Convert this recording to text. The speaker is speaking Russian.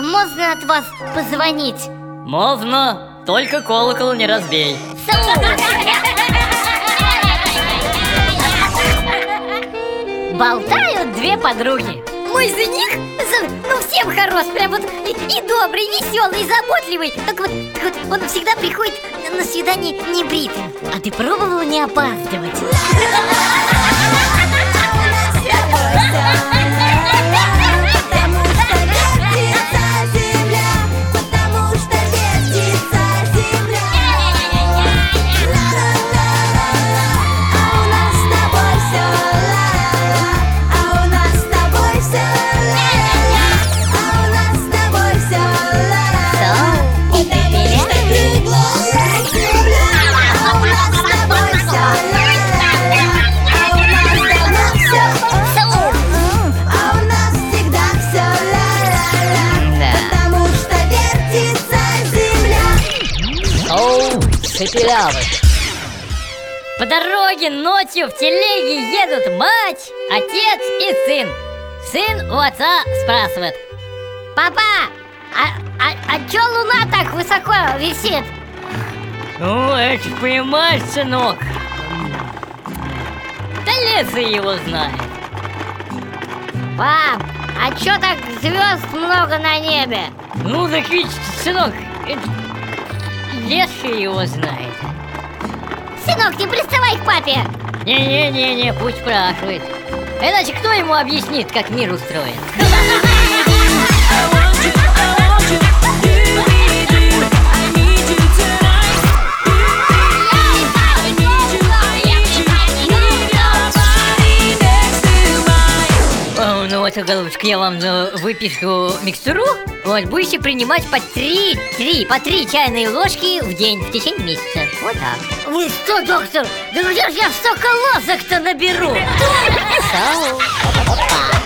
можно от вас позвонить? Можно, только колокол не разбей. Болтают две подруги. Мой жених, ну всем хорош, прям вот и, и добрый, и веселый, и заботливый. Так вот, так вот, он всегда приходит на свидание не бритым. А ты пробовала не опаздывать? Оу, цепелявый. По дороге ночью в телеге едут мать, отец и сын. Сын у отца спрашивает. Папа, а, а, а чё луна так высоко висит? Ну, это понимаешь, сынок. Да леса его знает. Пап, а чё так звезд много на небе? Ну, так ведь, сынок, это леса его знает. Сынок, не приставай к папе! Не-не-не-не, пусть спрашивает. Иначе кто ему объяснит, как мир устроен? сейчас, голубчик, я вам э, выпишу микстуру. Вот, будете принимать по 3, 3, по три чайные ложки в день в течение месяца. Вот так. Вы что, доктор? Да где же я столько лозок-то наберу? Опа.